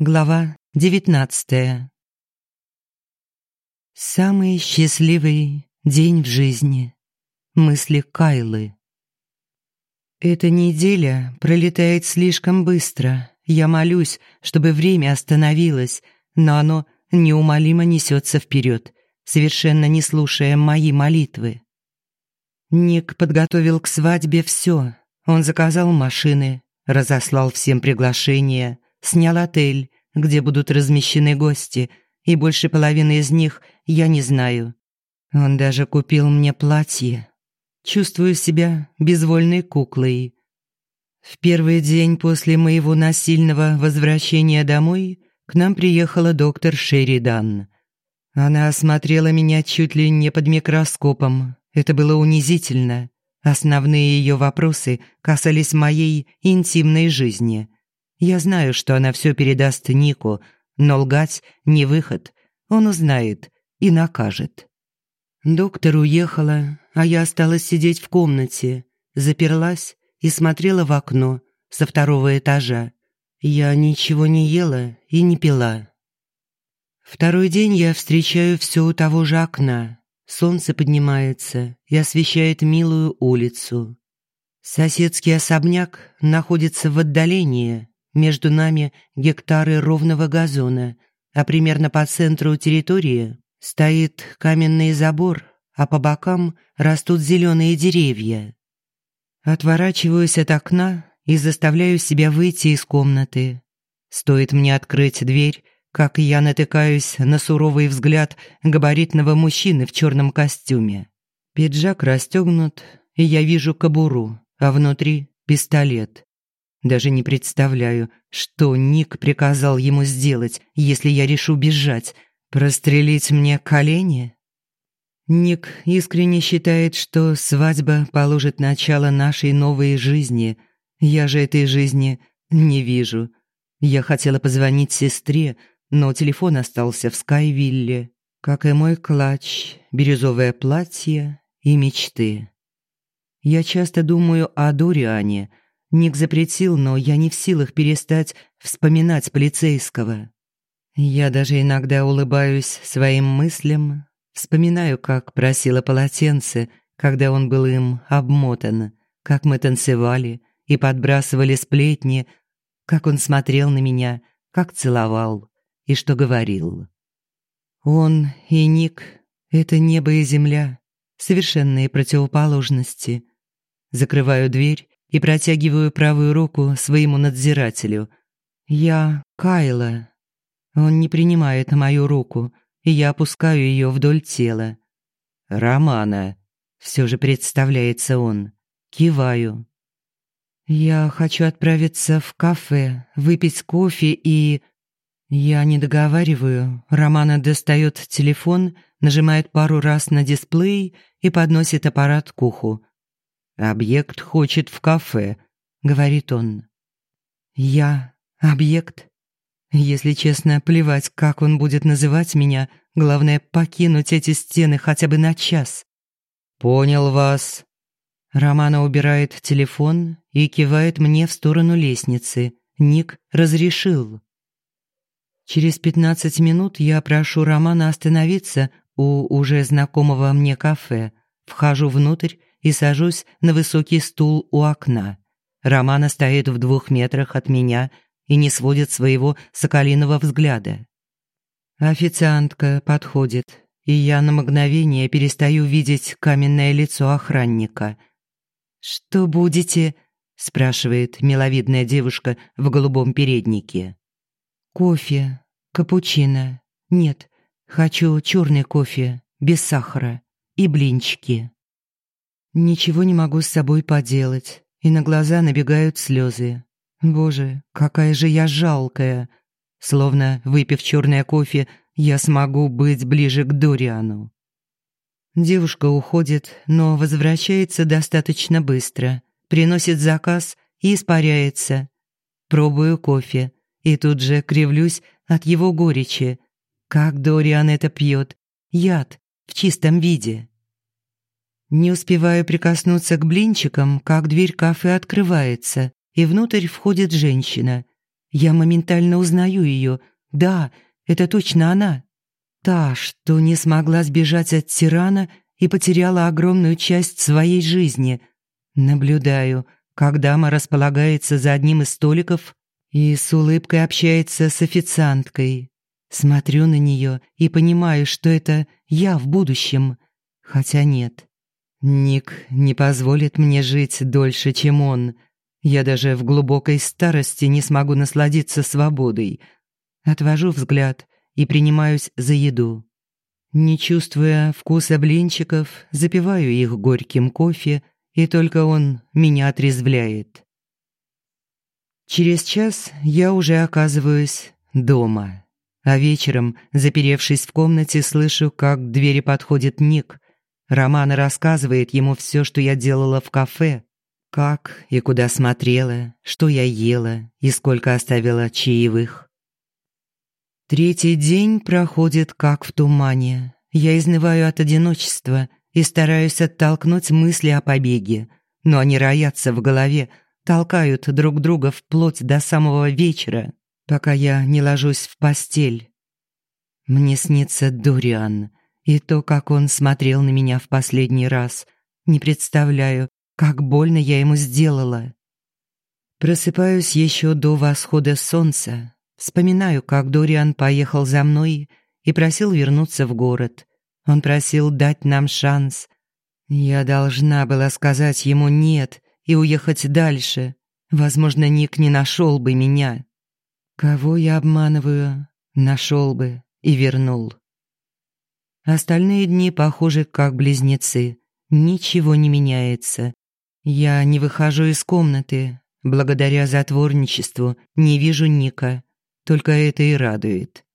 Глава девятнадцатая. Самый счастливый день в жизни. Мысли Кайлы. Эта неделя пролетает слишком быстро. Я молюсь, чтобы время остановилось, но оно неумолимо несется вперед, совершенно не слушая мои молитвы. Ник подготовил к свадьбе все. Он заказал машины, разослал всем приглашения – снял отель, где будут размещены гости, и больше половины из них я не знаю. Он даже купил мне платье. Чувствую себя безвольной куклой. В первый день после моего насильного возвращения домой к нам приехала доктор Шеридан. Она осмотрела меня чуть ли не под микроскопом. Это было унизительно. Основные ее вопросы касались моей интимной жизни – я знаю, что она все передаст Нику, но лгать не выход. Он узнает и накажет. Доктор уехала, а я осталась сидеть в комнате, заперлась и смотрела в окно со второго этажа. Я ничего не ела и не пила. Второй день я встречаю все у того же окна. Солнце поднимается и освещает милую улицу. Соседский особняк находится в отдалении, между нами гектары ровного газона, а примерно по центру территории стоит каменный забор, а по бокам растут зеленые деревья. Отворачиваюсь от окна и заставляю себя выйти из комнаты. Стоит мне открыть дверь, как я натыкаюсь на суровый взгляд габаритного мужчины в черном костюме. Пиджак расстегнут, и я вижу кобуру, а внутри — пистолет. Даже не представляю, что Ник приказал ему сделать, если я решу бежать. Прострелить мне колени? Ник искренне считает, что свадьба положит начало нашей новой жизни. Я же этой жизни не вижу. Я хотела позвонить сестре, но телефон остался в Скайвилле, как и мой клатч, бирюзовое платье и мечты. Я часто думаю о Дориане – Ник запретил, но я не в силах перестать вспоминать полицейского. Я даже иногда улыбаюсь своим мыслям, вспоминаю, как просила полотенце, когда он был им обмотан, как мы танцевали и подбрасывали сплетни, как он смотрел на меня, как целовал и что говорил. Он и Ник — это небо и земля, совершенные противоположности. Закрываю дверь и протягиваю правую руку своему надзирателю. «Я Кайла». Он не принимает мою руку, и я опускаю ее вдоль тела. «Романа», — все же представляется он. Киваю. «Я хочу отправиться в кафе, выпить кофе и...» Я не договариваю. Романа достает телефон, нажимает пару раз на дисплей и подносит аппарат к уху. «Объект хочет в кафе», — говорит он. «Я объект?» Если честно, плевать, как он будет называть меня, главное покинуть эти стены хотя бы на час. «Понял вас». Романа убирает телефон и кивает мне в сторону лестницы. Ник разрешил. Через пятнадцать минут я прошу Романа остановиться у уже знакомого мне кафе. Вхожу внутрь и сажусь на высокий стул у окна. Романа стоит в двух метрах от меня и не сводит своего соколиного взгляда. Официантка подходит, и я на мгновение перестаю видеть каменное лицо охранника. «Что будете?» – спрашивает миловидная девушка в голубом переднике. «Кофе, капучино. Нет, хочу черный кофе, без сахара и блинчики». Ничего не могу с собой поделать, и на глаза набегают слезы. Боже, какая же я жалкая. Словно, выпив черное кофе, я смогу быть ближе к Дориану. Девушка уходит, но возвращается достаточно быстро, приносит заказ и испаряется. Пробую кофе и тут же кривлюсь от его горечи. Как Дориан это пьет? Яд в чистом виде. Не успеваю прикоснуться к блинчикам, как дверь кафе открывается, и внутрь входит женщина. Я моментально узнаю ее. Да, это точно она. Та, что не смогла сбежать от тирана и потеряла огромную часть своей жизни. Наблюдаю, как дама располагается за одним из столиков и с улыбкой общается с официанткой. Смотрю на нее и понимаю, что это я в будущем. Хотя нет. Ник не позволит мне жить дольше, чем он. Я даже в глубокой старости не смогу насладиться свободой. Отвожу взгляд и принимаюсь за еду. Не чувствуя вкуса блинчиков, запиваю их горьким кофе, и только он меня отрезвляет. Через час я уже оказываюсь дома. А вечером, заперевшись в комнате, слышу, как к двери подходит Ник. Романа рассказывает ему все, что я делала в кафе. Как и куда смотрела, что я ела и сколько оставила чаевых. Третий день проходит как в тумане. Я изнываю от одиночества и стараюсь оттолкнуть мысли о побеге. Но они роятся в голове, толкают друг друга вплоть до самого вечера пока я не ложусь в постель. Мне снится Дориан и то, как он смотрел на меня в последний раз. Не представляю, как больно я ему сделала. Просыпаюсь еще до восхода солнца. Вспоминаю, как Дориан поехал за мной и просил вернуться в город. Он просил дать нам шанс. Я должна была сказать ему «нет» и уехать дальше. Возможно, Ник не нашел бы меня. Кого я обманываю, нашел бы и вернул. Остальные дни похожи как близнецы. Ничего не меняется. Я не выхожу из комнаты. Благодаря затворничеству не вижу Ника. Только это и радует.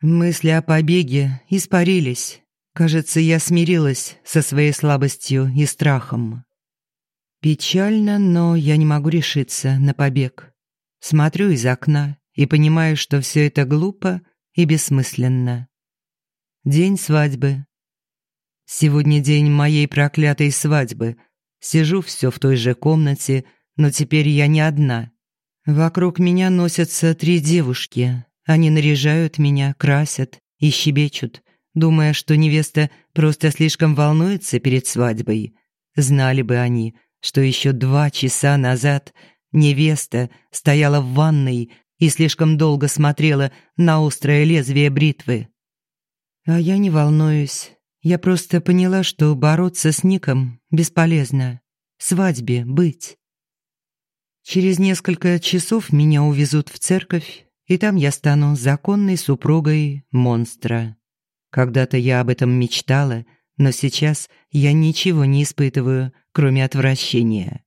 Мысли о побеге испарились. Кажется, я смирилась со своей слабостью и страхом. Печально, но я не могу решиться на побег. Смотрю из окна и понимаю, что все это глупо и бессмысленно. День свадьбы. Сегодня день моей проклятой свадьбы. Сижу все в той же комнате, но теперь я не одна. Вокруг меня носятся три девушки. Они наряжают меня, красят и щебечут, думая, что невеста просто слишком волнуется перед свадьбой. Знали бы они, что еще два часа назад невеста стояла в ванной и слишком долго смотрела на острое лезвие бритвы. А я не волнуюсь. Я просто поняла, что бороться с Ником бесполезно. Свадьбе быть. Через несколько часов меня увезут в церковь, и там я стану законной супругой монстра. Когда-то я об этом мечтала, но сейчас я ничего не испытываю, кроме отвращения.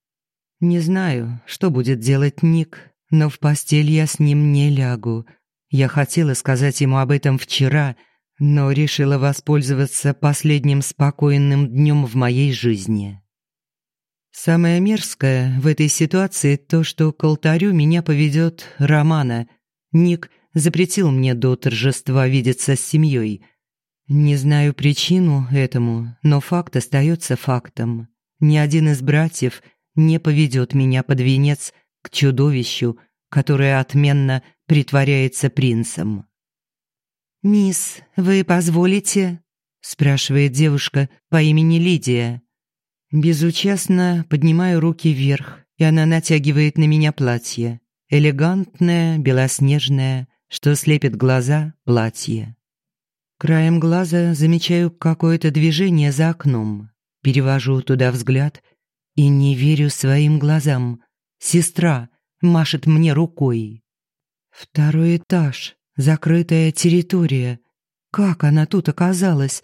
Не знаю, что будет делать Ник, но в постель я с ним не лягу. Я хотела сказать ему об этом вчера, но решила воспользоваться последним спокойным днем в моей жизни. Самое мерзкое в этой ситуации то, что к алтарю меня поведет Романа. Ник запретил мне до торжества видеться с семьей. Не знаю причину этому, но факт остается фактом. Ни один из братьев не поведет меня под венец к чудовищу, которое отменно притворяется принцем. «Мисс, вы позволите?» – спрашивает девушка по имени Лидия. Безучастно поднимаю руки вверх, и она натягивает на меня платье. Элегантное, белоснежное, что слепит глаза платье. Краем глаза замечаю какое-то движение за окном. Перевожу туда взгляд и не верю своим глазам. Сестра машет мне рукой. Второй этаж, закрытая территория. Как она тут оказалась?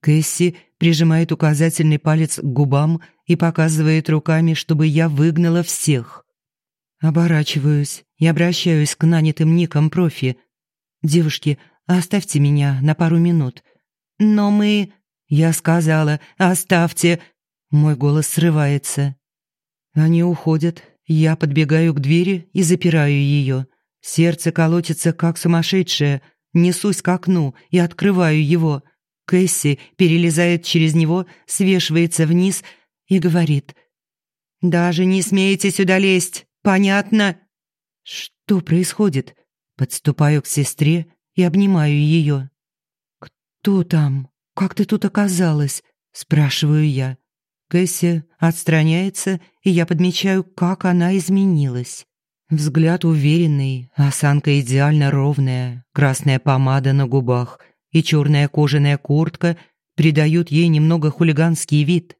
Кэсси прижимает указательный палец к губам и показывает руками, чтобы я выгнала всех. Оборачиваюсь и обращаюсь к нанятым никам профи. «Девушки, оставьте меня на пару минут». «Но мы...» Я сказала «Оставьте...» Мой голос срывается. Они уходят. Я подбегаю к двери и запираю ее. Сердце колотится, как сумасшедшее. Несусь к окну и открываю его. Кэсси перелезает через него, свешивается вниз и говорит. «Даже не смеете сюда лезть, понятно?» Что происходит? Подступаю к сестре и обнимаю ее. «Кто там? Как ты тут оказалась?» – спрашиваю я. Кэсси отстраняется, и я подмечаю, как она изменилась. Взгляд уверенный, осанка идеально ровная, красная помада на губах и черная кожаная куртка придают ей немного хулиганский вид.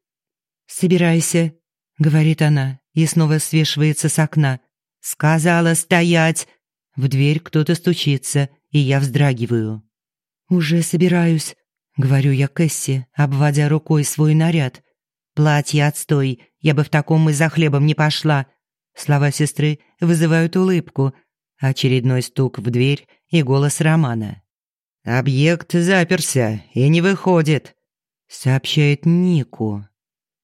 «Собирайся», — говорит она и снова свешивается с окна. «Сказала стоять!» В дверь кто-то стучится, и я вздрагиваю. «Уже собираюсь», — говорю я Кэсси, обводя рукой свой наряд. «Платье отстой, я бы в таком и за хлебом не пошла». Слова сестры вызывают улыбку. Очередной стук в дверь и голос Романа. «Объект заперся и не выходит», — сообщает Нику.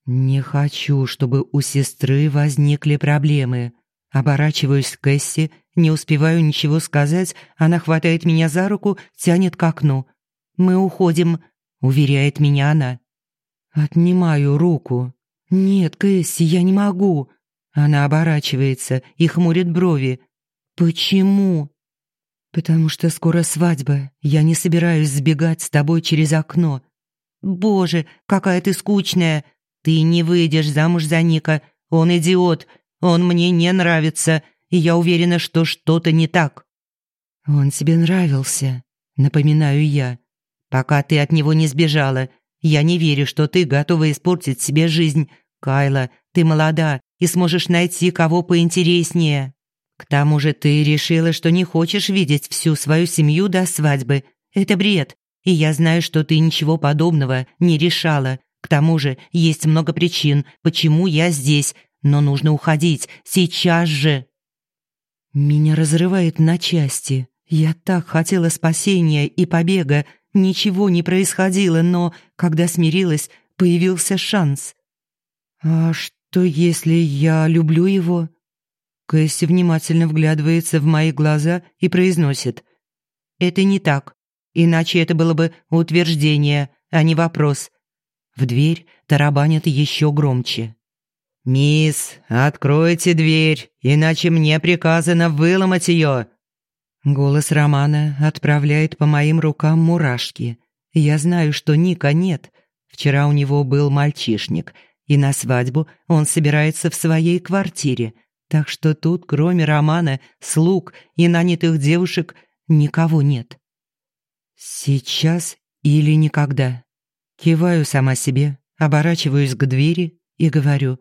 «Не хочу, чтобы у сестры возникли проблемы. Оборачиваюсь к Кэсси, не успеваю ничего сказать, она хватает меня за руку, тянет к окну. «Мы уходим», — уверяет меня она. Отнимаю руку. «Нет, Кэсси, я не могу». Она оборачивается и хмурит брови. «Почему?» «Потому что скоро свадьба. Я не собираюсь сбегать с тобой через окно». «Боже, какая ты скучная! Ты не выйдешь замуж за Ника. Он идиот. Он мне не нравится, и я уверена, что что-то не так». «Он тебе нравился», — напоминаю я. «Пока ты от него не сбежала. Я не верю, что ты готова испортить себе жизнь. Кайла, ты молода и сможешь найти кого поинтереснее. К тому же ты решила, что не хочешь видеть всю свою семью до свадьбы. Это бред, и я знаю, что ты ничего подобного не решала. К тому же есть много причин, почему я здесь, но нужно уходить сейчас же. Меня разрывает на части. Я так хотела спасения и побега. Ничего не происходило, но, когда смирилась, появился шанс. А что, если я люблю его? Кэсси внимательно вглядывается в мои глаза и произносит. «Это не так. Иначе это было бы утверждение, а не вопрос. В дверь тарабанят еще громче. «Мисс, откройте дверь, иначе мне приказано выломать ее!» Голос Романа отправляет по моим рукам мурашки. Я знаю, что Ника нет. Вчера у него был мальчишник, и на свадьбу он собирается в своей квартире. Так что тут, кроме Романа, слуг и нанятых девушек, никого нет. Сейчас или никогда. Киваю сама себе, оборачиваюсь к двери и говорю.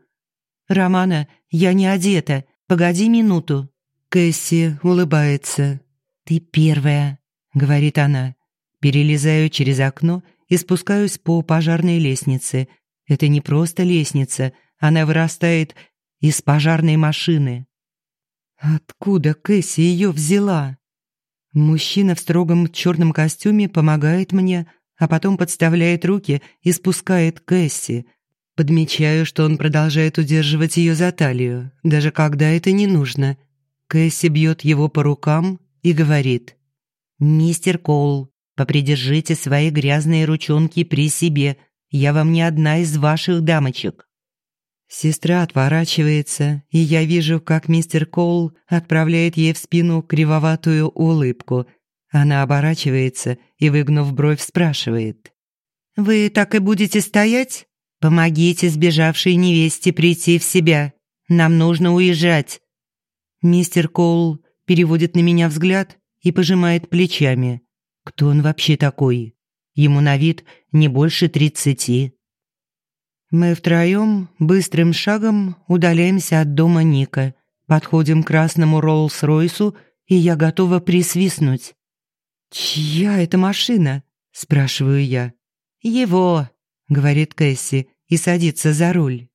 «Романа, я не одета. Погоди минуту». Кэсси улыбается. «Ты первая», — говорит она. Перелезаю через окно и спускаюсь по пожарной лестнице. Это не просто лестница, она вырастает из пожарной машины. Откуда Кэсси ее взяла? Мужчина в строгом черном костюме помогает мне, а потом подставляет руки и спускает Кэсси. Подмечаю, что он продолжает удерживать ее за талию, даже когда это не нужно. Кэсси бьет его по рукам и говорит. «Мистер Коул, попридержите свои грязные ручонки при себе. Я вам не одна из ваших дамочек». Сестра отворачивается, и я вижу, как мистер Коул отправляет ей в спину кривоватую улыбку – она оборачивается и, выгнув бровь, спрашивает. «Вы так и будете стоять? Помогите сбежавшей невесте прийти в себя. Нам нужно уезжать». Мистер Коул переводит на меня взгляд и пожимает плечами. Кто он вообще такой? Ему на вид не больше тридцати. Мы втроем быстрым шагом удаляемся от дома Ника, подходим к красному Роллс-Ройсу, и я готова присвистнуть. «Чья это машина?» – спрашиваю я. «Его», – говорит Кэсси и садится за руль.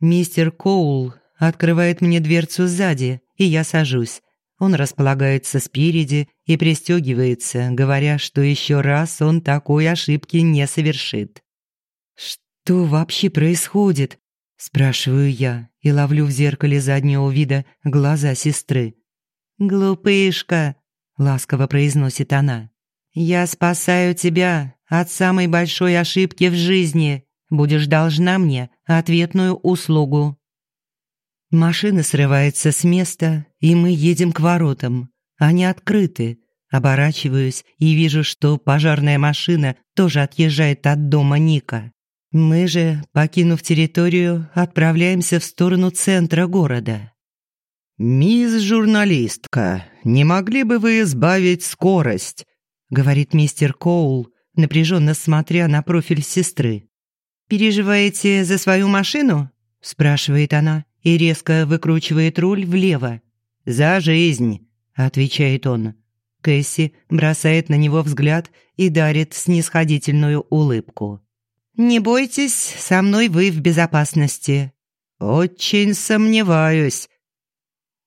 Мистер Коул открывает мне дверцу сзади, и я сажусь. Он располагается спереди и пристегивается, говоря, что еще раз он такой ошибки не совершит. «Что вообще происходит?» – спрашиваю я и ловлю в зеркале заднего вида глаза сестры. «Глупышка!» ласково произносит она. Я спасаю тебя от самой большой ошибки в жизни. Будешь должна мне ответную услугу. Машина срывается с места, и мы едем к воротам. Они открыты. Оборачиваюсь и вижу, что пожарная машина тоже отъезжает от дома Ника. Мы же, покинув территорию, отправляемся в сторону центра города. «Мисс журналистка, не могли бы вы избавить скорость?» говорит мистер Коул, напряженно смотря на профиль сестры. «Переживаете за свою машину?» спрашивает она и резко выкручивает руль влево. «За жизнь», — отвечает он. Кэсси бросает на него взгляд и дарит снисходительную улыбку. «Не бойтесь, со мной вы в безопасности». «Очень сомневаюсь».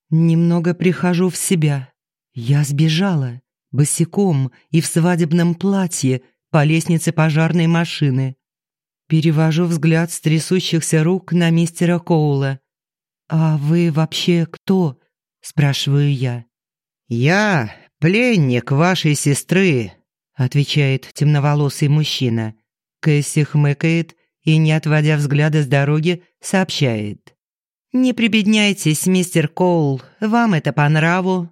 Немного прихожу в себя. Я сбежала, босиком и в свадебном платье, по лестнице пожарной машины. Перевожу взгляд с трясущихся рук на мистера Коула. «А вы вообще кто?» – спрашиваю я. «Я пленник вашей сестры», – отвечает темноволосый мужчина. Кэсси хмыкает и, не отводя взгляда с дороги, сообщает. «Не прибедняйтесь, мистер Коул, вам это по нраву».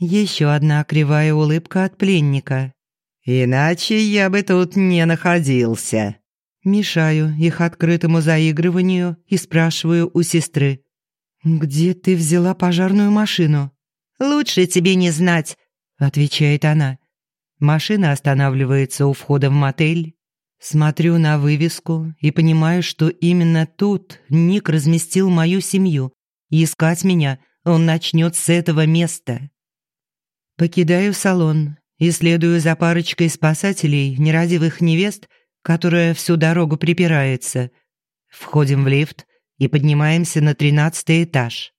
Еще одна кривая улыбка от пленника. «Иначе я бы тут не находился». Мешаю их открытому заигрыванию и спрашиваю у сестры. «Где ты взяла пожарную машину?» «Лучше тебе не знать», — отвечает она. Машина останавливается у входа в мотель. Смотрю на вывеску и понимаю, что именно тут Ник разместил мою семью. Искать меня он начнет с этого места. Покидаю салон и следую за парочкой спасателей, нерадивых невест, которая всю дорогу припирается. Входим в лифт и поднимаемся на тринадцатый этаж.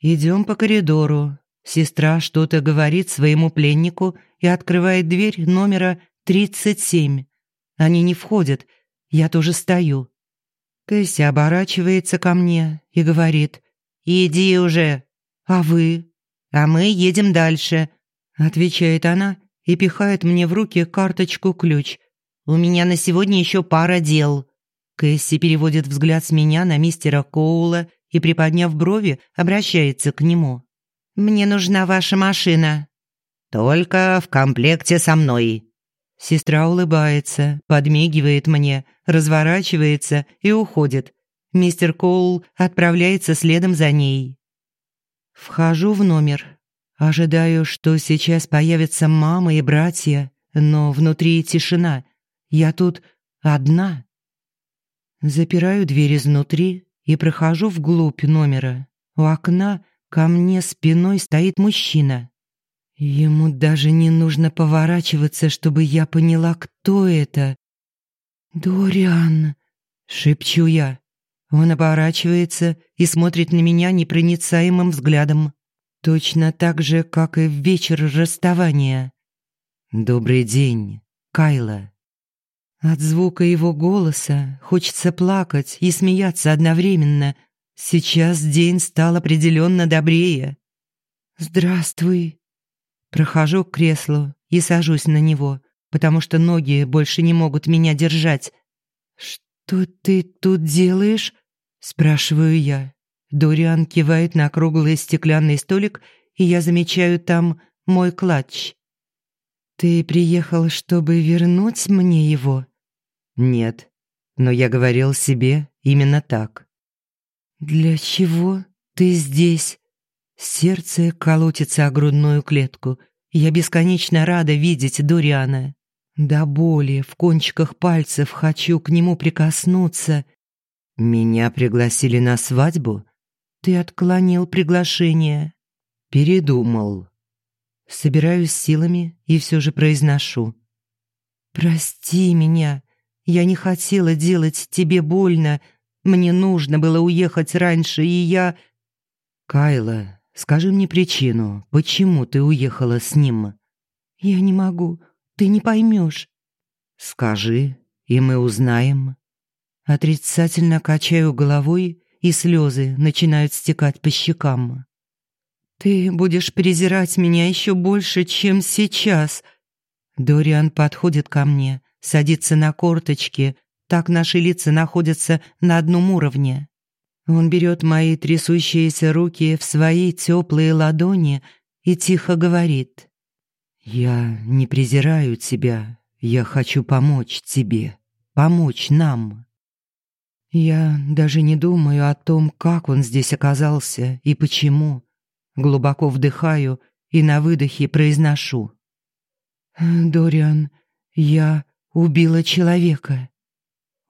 Идем по коридору. Сестра что-то говорит своему пленнику и открывает дверь номера тридцать семь. Они не входят. Я тоже стою. Кэсси оборачивается ко мне и говорит. «Иди уже». «А вы?» «А мы едем дальше», — отвечает она и пихает мне в руки карточку-ключ. «У меня на сегодня еще пара дел». Кэсси переводит взгляд с меня на мистера Коула и, приподняв брови, обращается к нему. «Мне нужна ваша машина». «Только в комплекте со мной», Сестра улыбается, подмигивает мне, разворачивается и уходит. Мистер Коул отправляется следом за ней. Вхожу в номер. Ожидаю, что сейчас появятся мама и братья, но внутри тишина. Я тут одна. Запираю дверь изнутри и прохожу вглубь номера. У окна ко мне спиной стоит мужчина. Ему даже не нужно поворачиваться, чтобы я поняла, кто это. «Дориан!» — шепчу я. Он оборачивается и смотрит на меня непроницаемым взглядом. Точно так же, как и в вечер расставания. «Добрый день, Кайла». От звука его голоса хочется плакать и смеяться одновременно. Сейчас день стал определенно добрее. «Здравствуй», Прохожу к креслу и сажусь на него, потому что ноги больше не могут меня держать. «Что ты тут делаешь?» – спрашиваю я. Дориан кивает на круглый стеклянный столик, и я замечаю там мой клатч. «Ты приехал, чтобы вернуть мне его?» «Нет, но я говорил себе именно так». «Для чего ты здесь?» Сердце колотится о грудную клетку. Я бесконечно рада видеть Дориана. До боли в кончиках пальцев хочу к нему прикоснуться. Меня пригласили на свадьбу? Ты отклонил приглашение. Передумал. Собираюсь силами и все же произношу. «Прости меня. Я не хотела делать тебе больно. Мне нужно было уехать раньше, и я...» «Кайла, Скажи мне причину, почему ты уехала с ним?» «Я не могу. Ты не поймешь». «Скажи, и мы узнаем». Отрицательно качаю головой, и слезы начинают стекать по щекам. «Ты будешь презирать меня еще больше, чем сейчас». Дориан подходит ко мне, садится на корточки, так наши лица находятся на одном уровне. Он берет мои трясущиеся руки в свои теплые ладони и тихо говорит. «Я не презираю тебя. Я хочу помочь тебе. Помочь нам». Я даже не думаю о том, как он здесь оказался и почему. Глубоко вдыхаю и на выдохе произношу. «Дориан, я убила человека».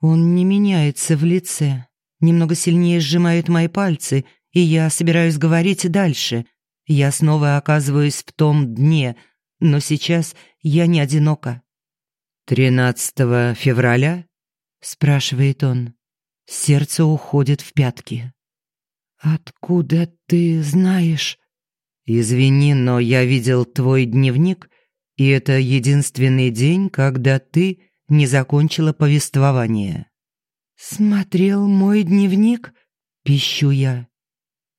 Он не меняется в лице, немного сильнее сжимает мои пальцы, и я собираюсь говорить дальше. Я снова оказываюсь в том дне, но сейчас я не одинока. «Тринадцатого февраля?» — спрашивает он. Сердце уходит в пятки. «Откуда ты знаешь?» «Извини, но я видел твой дневник, и это единственный день, когда ты не закончила повествование». «Смотрел мой дневник?» – пищу я.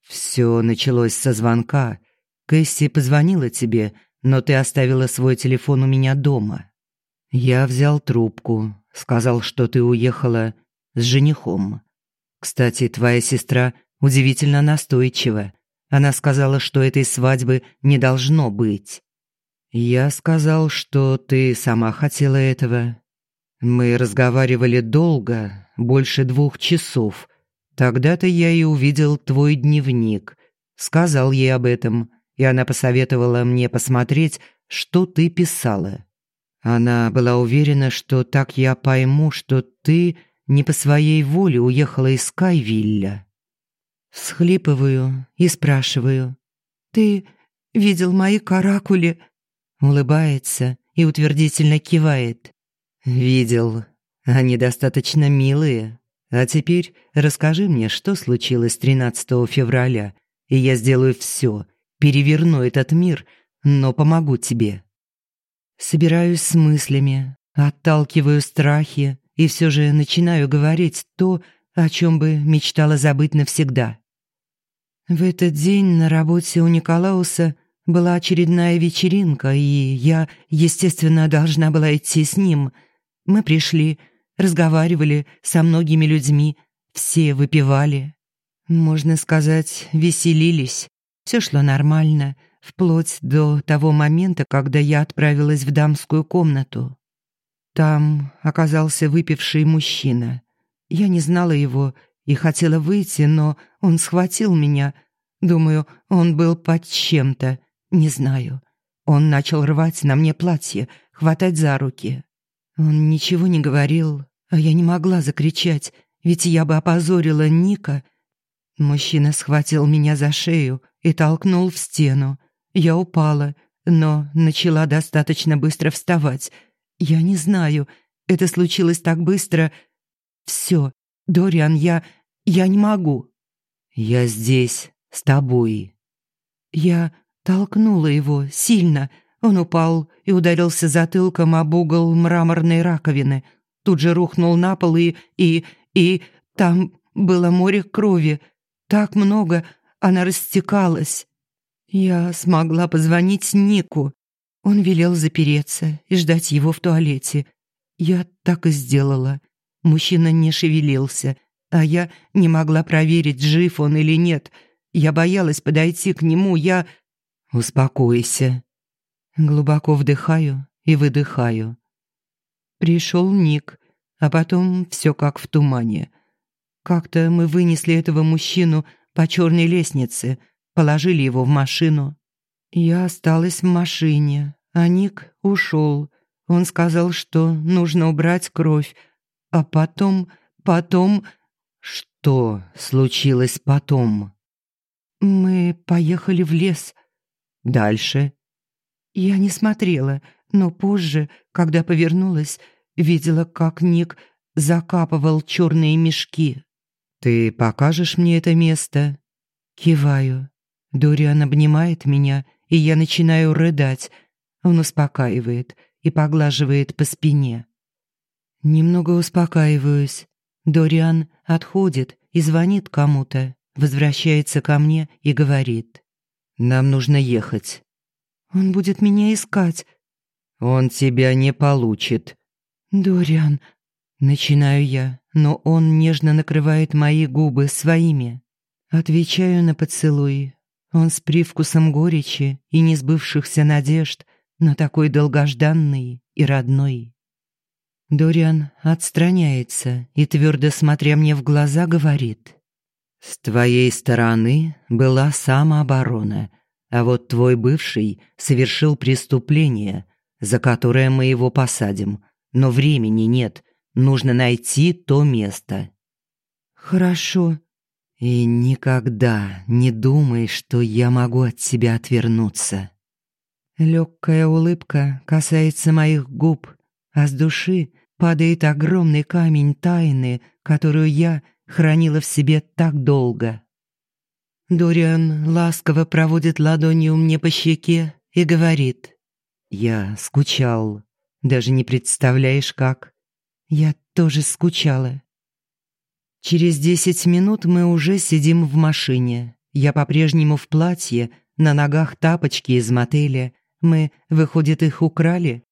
«Все началось со звонка. Кэсси позвонила тебе, но ты оставила свой телефон у меня дома. Я взял трубку, сказал, что ты уехала с женихом. Кстати, твоя сестра удивительно настойчива. Она сказала, что этой свадьбы не должно быть. Я сказал, что ты сама хотела этого. Мы разговаривали долго, больше двух часов. Тогда-то я и увидел твой дневник. Сказал ей об этом, и она посоветовала мне посмотреть, что ты писала. Она была уверена, что так я пойму, что ты не по своей воле уехала из Кайвилля. Схлипываю и спрашиваю. «Ты видел мои каракули?» Улыбается и утвердительно кивает. «Видел. Они достаточно милые. А теперь расскажи мне, что случилось 13 февраля, и я сделаю все, переверну этот мир, но помогу тебе». Собираюсь с мыслями, отталкиваю страхи, и все же начинаю говорить то, о чем бы мечтала забыть навсегда. В этот день на работе у Николауса была очередная вечеринка, и я, естественно, должна была идти с ним. Мы пришли, разговаривали со многими людьми, все выпивали. Можно сказать, веселились. Все шло нормально, вплоть до того момента, когда я отправилась в дамскую комнату. Там оказался выпивший мужчина. Я не знала его и хотела выйти, но он схватил меня. Думаю, он был под чем-то, не знаю. Он начал рвать на мне платье, хватать за руки. Он ничего не говорил, а я не могла закричать, ведь я бы опозорила Ника. Мужчина схватил меня за шею и толкнул в стену. Я упала, но начала достаточно быстро вставать — я не знаю. Это случилось так быстро. Все, Дориан, я... я не могу. Я здесь, с тобой. Я толкнула его сильно. Он упал и ударился затылком об угол мраморной раковины. Тут же рухнул на пол и... и... и... там было море крови. Так много, она растекалась. Я смогла позвонить Нику. Он велел запереться и ждать его в туалете. Я так и сделала. Мужчина не шевелился, а я не могла проверить, жив он или нет. Я боялась подойти к нему, я... «Успокойся». Глубоко вдыхаю и выдыхаю. Пришел Ник, а потом все как в тумане. Как-то мы вынесли этого мужчину по черной лестнице, положили его в машину. Я осталась в машине, а Ник ушел. Он сказал, что нужно убрать кровь. А потом, потом... Что случилось потом? Мы поехали в лес. Дальше? Я не смотрела, но позже, когда повернулась, видела, как Ник закапывал черные мешки. «Ты покажешь мне это место?» Киваю. Дориан обнимает меня и я начинаю рыдать. Он успокаивает и поглаживает по спине. Немного успокаиваюсь. Дориан отходит и звонит кому-то, возвращается ко мне и говорит. «Нам нужно ехать». «Он будет меня искать». «Он тебя не получит». «Дориан». Начинаю я, но он нежно накрывает мои губы своими. Отвечаю на поцелуй. Он с привкусом горечи и несбывшихся надежд, но такой долгожданный и родной. Дориан отстраняется и, твердо смотря мне в глаза, говорит. «С твоей стороны была самооборона, а вот твой бывший совершил преступление, за которое мы его посадим. Но времени нет, нужно найти то место». «Хорошо», и никогда не думай, что я могу от тебя отвернуться. Легкая улыбка касается моих губ, а с души падает огромный камень тайны, которую я хранила в себе так долго. Дориан ласково проводит ладонью мне по щеке и говорит. «Я скучал. Даже не представляешь, как. Я тоже скучала. Через десять минут мы уже сидим в машине. Я по-прежнему в платье, на ногах тапочки из мотеля. Мы, выходит, их украли?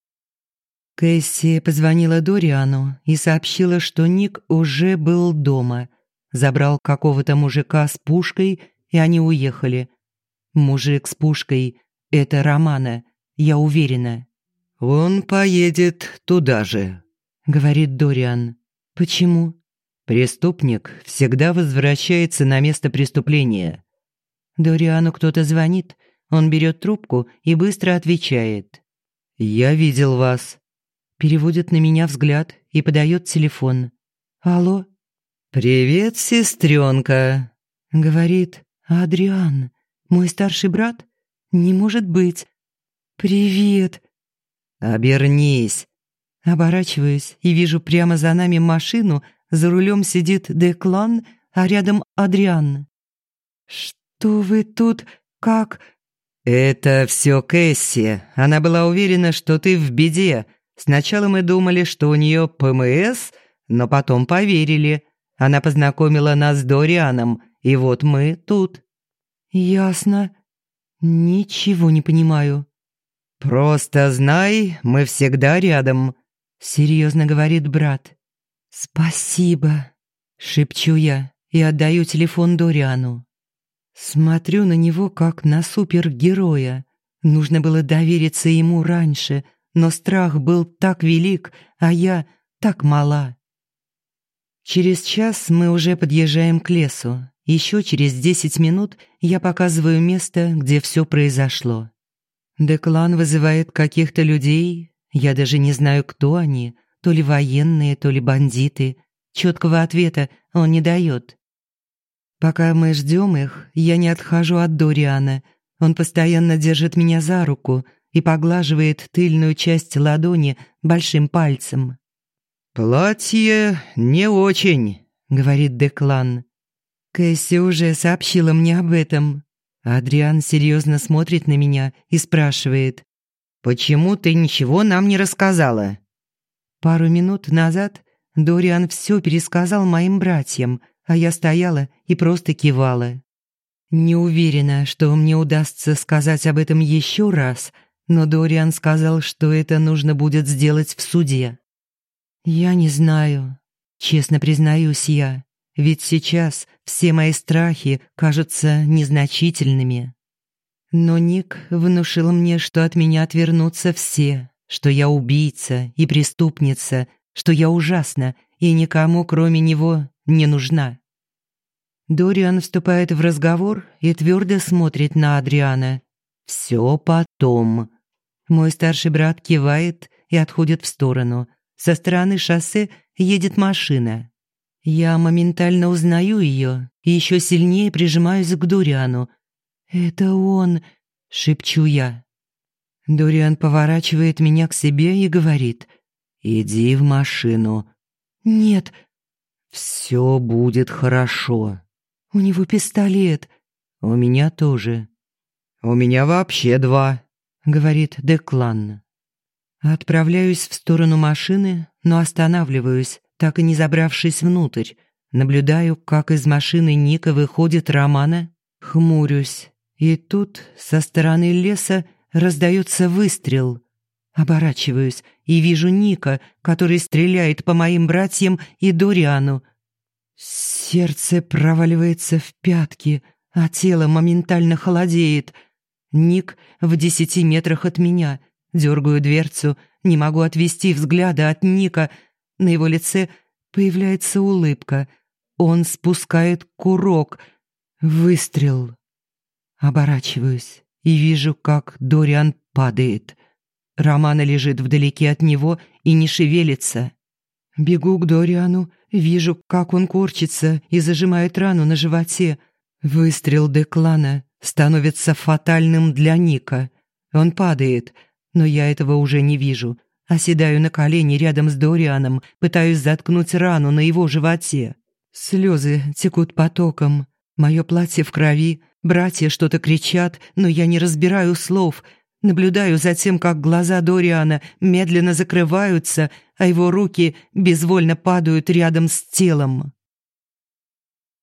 Кэсси позвонила Дориану и сообщила, что Ник уже был дома. Забрал какого-то мужика с пушкой, и они уехали. Мужик с пушкой — это Романа, я уверена. «Он поедет туда же», — говорит Дориан. «Почему?» Преступник всегда возвращается на место преступления. Дориану кто-то звонит, он берет трубку и быстро отвечает. «Я видел вас». Переводит на меня взгляд и подает телефон. «Алло?» «Привет, сестренка», — говорит Адриан. «Мой старший брат? Не может быть». «Привет». «Обернись». Оборачиваюсь и вижу прямо за нами машину, за рулем сидит Деклан, а рядом Адриан. «Что вы тут? Как?» «Это все Кэсси. Она была уверена, что ты в беде. Сначала мы думали, что у нее ПМС, но потом поверили. Она познакомила нас с Дорианом, и вот мы тут». «Ясно. Ничего не понимаю». «Просто знай, мы всегда рядом», — серьезно говорит брат. «Спасибо», — шепчу я и отдаю телефон Дориану. Смотрю на него как на супергероя. Нужно было довериться ему раньше, но страх был так велик, а я так мала. Через час мы уже подъезжаем к лесу. Еще через десять минут я показываю место, где все произошло. Деклан вызывает каких-то людей, я даже не знаю, кто они, то ли военные, то ли бандиты. Четкого ответа он не дает. Пока мы ждем их, я не отхожу от Дориана. Он постоянно держит меня за руку и поглаживает тыльную часть ладони большим пальцем. «Платье не очень», — говорит Деклан. Кэсси уже сообщила мне об этом. Адриан серьезно смотрит на меня и спрашивает. «Почему ты ничего нам не рассказала?» Пару минут назад Дориан все пересказал моим братьям, а я стояла и просто кивала. Не уверена, что мне удастся сказать об этом еще раз, но Дориан сказал, что это нужно будет сделать в суде. Я не знаю, честно признаюсь я, ведь сейчас все мои страхи кажутся незначительными. Но Ник внушил мне, что от меня отвернутся все, что я убийца и преступница, что я ужасна и никому, кроме него, не нужна. Дориан вступает в разговор и твердо смотрит на Адриана. «Все потом». Мой старший брат кивает и отходит в сторону. Со стороны шоссе едет машина. Я моментально узнаю ее и еще сильнее прижимаюсь к Дориану. «Это он», — шепчу я. Дориан поворачивает меня к себе и говорит «Иди в машину». «Нет». «Все будет хорошо». «У него пистолет». «У меня тоже». «У меня вообще два», — говорит Деклан. Отправляюсь в сторону машины, но останавливаюсь, так и не забравшись внутрь. Наблюдаю, как из машины Ника выходит Романа, хмурюсь. И тут, со стороны леса, раздается выстрел. Оборачиваюсь и вижу Ника, который стреляет по моим братьям и Дориану. Сердце проваливается в пятки, а тело моментально холодеет. Ник в десяти метрах от меня. Дергаю дверцу, не могу отвести взгляда от Ника. На его лице появляется улыбка. Он спускает курок. Выстрел. Оборачиваюсь и вижу, как Дориан падает. Романа лежит вдалеке от него и не шевелится. Бегу к Дориану, вижу, как он корчится и зажимает рану на животе. Выстрел Деклана становится фатальным для Ника. Он падает, но я этого уже не вижу. Оседаю на колени рядом с Дорианом, пытаюсь заткнуть рану на его животе. Слезы текут потоком. Мое платье в крови, братья что-то кричат, но я не разбираю слов — Наблюдаю за тем, как глаза Дориана медленно закрываются, а его руки безвольно падают рядом с телом.